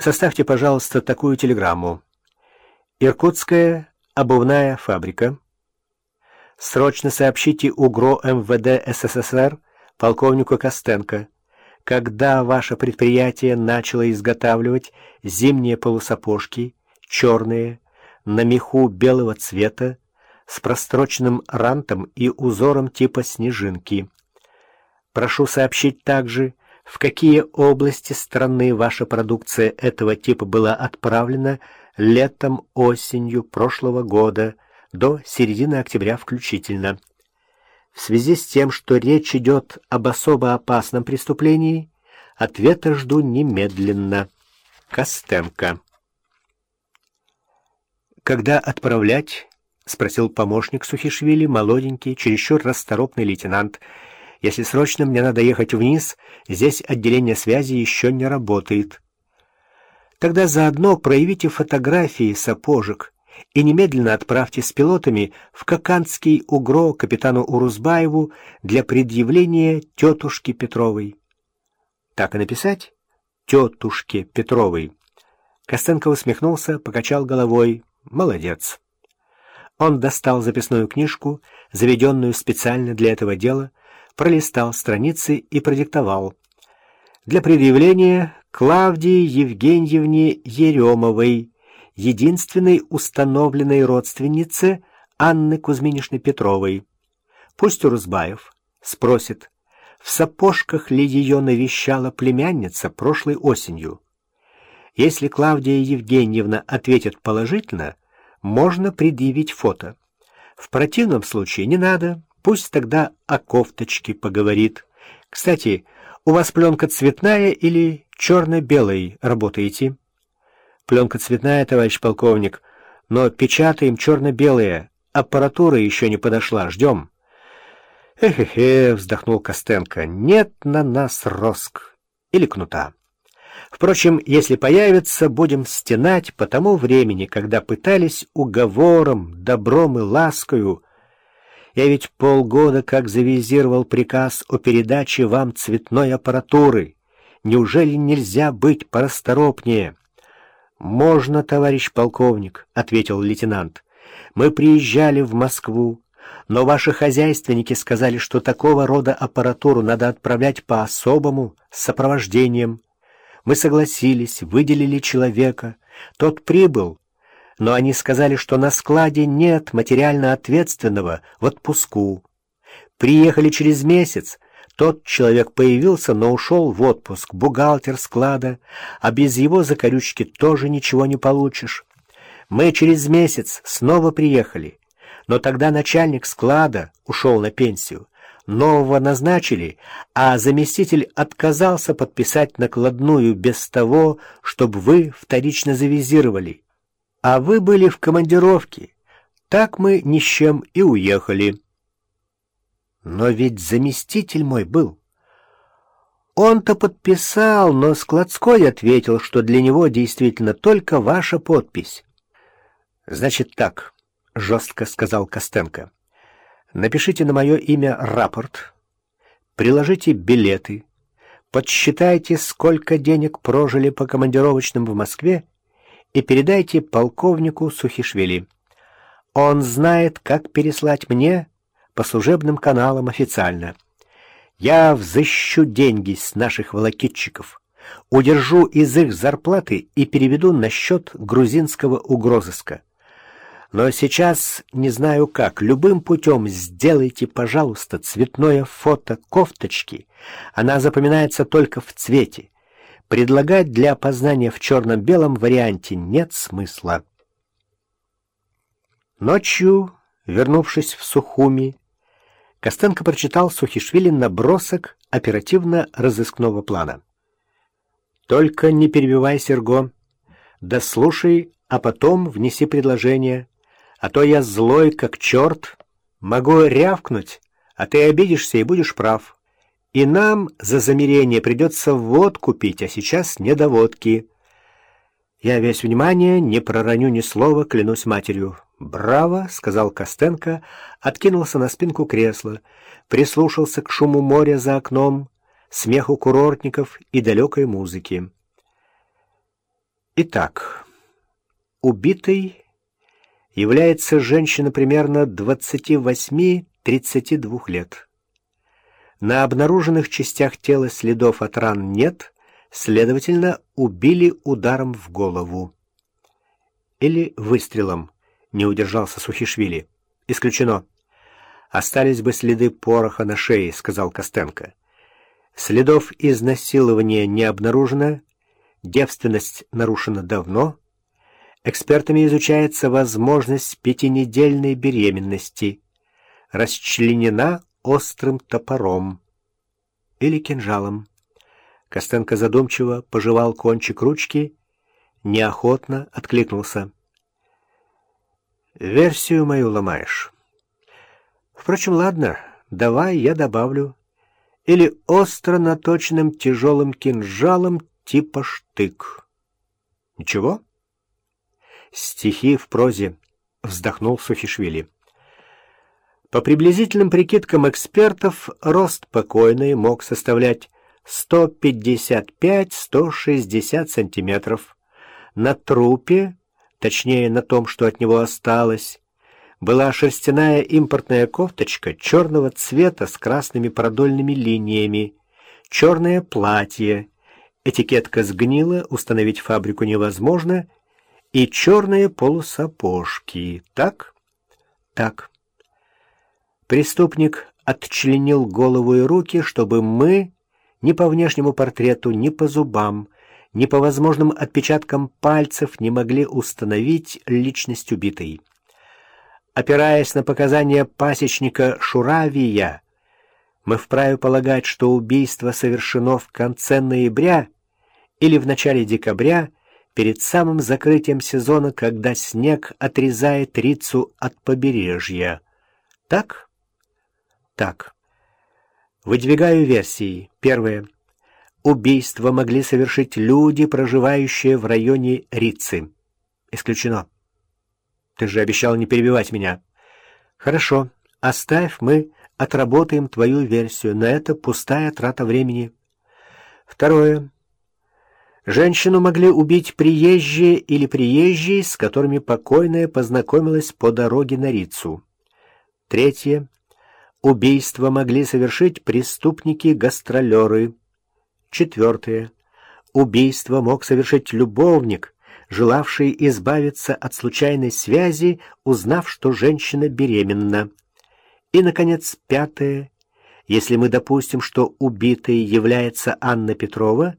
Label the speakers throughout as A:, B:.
A: Составьте, пожалуйста, такую телеграмму. Иркутская обувная фабрика. Срочно сообщите УГРО МВД СССР полковнику Костенко, когда ваше предприятие начало изготавливать зимние полусапожки, черные, на меху белого цвета, с простроченным рантом и узором типа снежинки. Прошу сообщить также, в какие области страны ваша продукция этого типа была отправлена летом-осенью прошлого года до середины октября включительно. В связи с тем, что речь идет об особо опасном преступлении, ответа жду немедленно. Костенко. «Когда отправлять?» — спросил помощник Сухишвили, молоденький, чересчур расторопный лейтенант — если срочно мне надо ехать вниз, здесь отделение связи еще не работает. Тогда заодно проявите фотографии сапожек и немедленно отправьте с пилотами в Коканский угро капитану Урузбаеву для предъявления тетушки Петровой. Так и написать? Тетушке Петровой. Костенко усмехнулся, покачал головой. Молодец. Он достал записную книжку, заведенную специально для этого дела, пролистал страницы и продиктовал. Для предъявления Клавдии Евгеньевне Еремовой, единственной установленной родственнице Анны Кузьминишны Петровой. Пусть Урузбаев спросит, в сапожках ли ее навещала племянница прошлой осенью. Если Клавдия Евгеньевна ответит положительно, можно предъявить фото. В противном случае не надо, Пусть тогда о кофточке поговорит. Кстати, у вас пленка цветная или черно-белой работаете? Пленка цветная, товарищ полковник, но печатаем черно-белые. Аппаратура еще не подошла, ждем. Эхе-хе, вздохнул Костенко, нет на нас роск или кнута. Впрочем, если появится, будем стенать по тому времени, когда пытались уговором, добром и ласкою я ведь полгода как завизировал приказ о передаче вам цветной аппаратуры. Неужели нельзя быть порасторопнее? Можно, товарищ полковник, ответил лейтенант. Мы приезжали в Москву, но ваши хозяйственники сказали, что такого рода аппаратуру надо отправлять по особому с сопровождением. Мы согласились, выделили человека. Тот прибыл, но они сказали, что на складе нет материально ответственного в отпуску. Приехали через месяц, тот человек появился, но ушел в отпуск, бухгалтер склада, а без его закорючки тоже ничего не получишь. Мы через месяц снова приехали, но тогда начальник склада ушел на пенсию. Нового назначили, а заместитель отказался подписать накладную без того, чтобы вы вторично завизировали а вы были в командировке. Так мы ни с чем и уехали. Но ведь заместитель мой был. Он-то подписал, но Складской ответил, что для него действительно только ваша подпись. Значит так, жестко сказал Костенко. Напишите на мое имя рапорт, приложите билеты, подсчитайте, сколько денег прожили по командировочным в Москве и передайте полковнику Сухишвили. Он знает, как переслать мне по служебным каналам официально. Я взыщу деньги с наших волокитчиков, удержу из их зарплаты и переведу на счет грузинского угрозыска. Но сейчас не знаю как. Любым путем сделайте, пожалуйста, цветное фото кофточки. Она запоминается только в цвете. Предлагать для опознания в черно-белом варианте нет смысла. Ночью, вернувшись в Сухуми, Костенко прочитал Сухишвили набросок оперативно-розыскного плана. «Только не перебивай, Серго. Да слушай, а потом внеси предложение. А то я злой, как черт. Могу рявкнуть, а ты обидишься и будешь прав». И нам за замерение придется водку пить, а сейчас не до водки. Я весь внимание, не пророню ни слова, клянусь матерью. «Браво!» — сказал Костенко, откинулся на спинку кресла, прислушался к шуму моря за окном, смеху курортников и далекой музыки. Итак, убитой является женщина примерно 28-32 лет. На обнаруженных частях тела следов от ран нет, следовательно, убили ударом в голову. Или выстрелом, не удержался Сухишвили. Исключено. Остались бы следы пороха на шее, сказал Костенко. Следов изнасилования не обнаружено, девственность нарушена давно. Экспертами изучается возможность пятинедельной беременности. Расчленена острым топором или кинжалом. Костенко задумчиво пожевал кончик ручки, неохотно откликнулся. «Версию мою ломаешь. Впрочем, ладно, давай я добавлю. Или остро наточенным тяжелым кинжалом типа штык. Ничего?» «Стихи в прозе», — вздохнул Суфишвили. По приблизительным прикидкам экспертов, рост покойной мог составлять 155-160 сантиметров. На трупе, точнее на том, что от него осталось, была шерстяная импортная кофточка черного цвета с красными продольными линиями, черное платье, этикетка сгнила, установить фабрику невозможно, и черные полусапожки. Так? Так. Преступник отчленил голову и руки, чтобы мы ни по внешнему портрету, ни по зубам, ни по возможным отпечаткам пальцев не могли установить личность убитой. Опираясь на показания пасечника Шуравия, мы вправе полагать, что убийство совершено в конце ноября или в начале декабря, перед самым закрытием сезона, когда снег отрезает рицу от побережья. Так? Так. Выдвигаю версии. Первое. Убийство могли совершить люди, проживающие в районе Рицы. Исключено. Ты же обещал не перебивать меня. Хорошо. Оставь, мы отработаем твою версию. На это пустая трата времени. Второе. Женщину могли убить приезжие или приезжие, с которыми покойная познакомилась по дороге на Рицу. Третье. Убийство могли совершить преступники-гастролеры. Четвертое. Убийство мог совершить любовник, желавший избавиться от случайной связи, узнав, что женщина беременна. И, наконец, пятое. Если мы допустим, что убитой является Анна Петрова,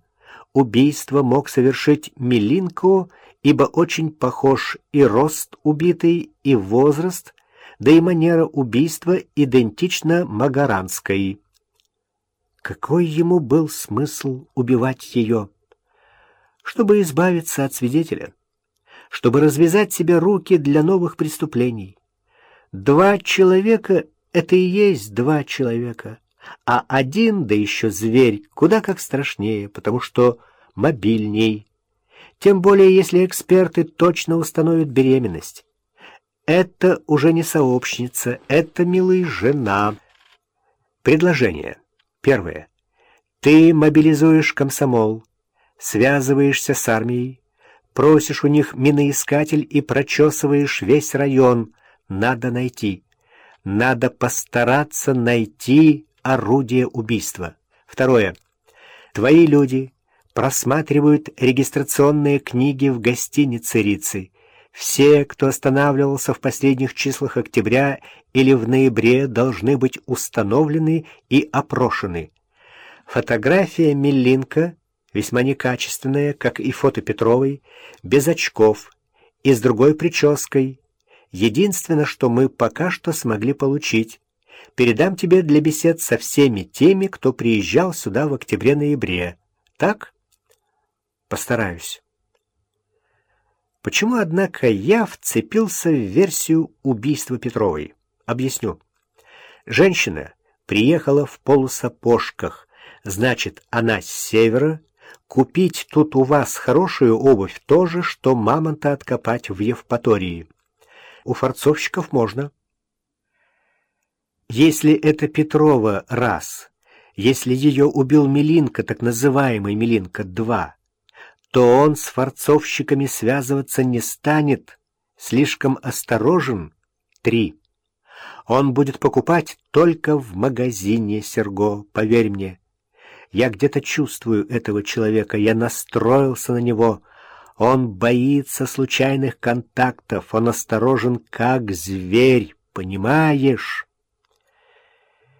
A: убийство мог совершить Милинко, ибо очень похож и рост убитой, и возраст, да и манера убийства идентична Магаранской. Какой ему был смысл убивать ее? Чтобы избавиться от свидетеля, чтобы развязать себе руки для новых преступлений. Два человека — это и есть два человека, а один, да еще зверь, куда как страшнее, потому что мобильней. Тем более, если эксперты точно установят беременность. Это уже не сообщница, это, милый, жена. Предложение. Первое. Ты мобилизуешь комсомол, связываешься с армией, просишь у них миноискатель и прочесываешь весь район. Надо найти. Надо постараться найти орудие убийства. Второе. Твои люди просматривают регистрационные книги в гостинице Рицы все, кто останавливался в последних числах октября или в ноябре, должны быть установлены и опрошены. Фотография Миллинка весьма некачественная, как и фото Петровой, без очков и с другой прической. Единственное, что мы пока что смогли получить. Передам тебе для бесед со всеми теми, кто приезжал сюда в октябре-ноябре. Так? Постараюсь. Почему, однако, я вцепился в версию убийства Петровой? Объясню. Женщина приехала в полусапожках, значит, она с севера. Купить тут у вас хорошую обувь то же, что мамонта откопать в Евпатории. У форцовщиков можно. Если это Петрова раз, если ее убил Милинка, так называемый Милинка два, что он с форцовщиками связываться не станет, слишком осторожен. Три. Он будет покупать только в магазине, Серго, поверь мне. Я где-то чувствую этого человека, я настроился на него. Он боится случайных контактов, он осторожен, как зверь, понимаешь?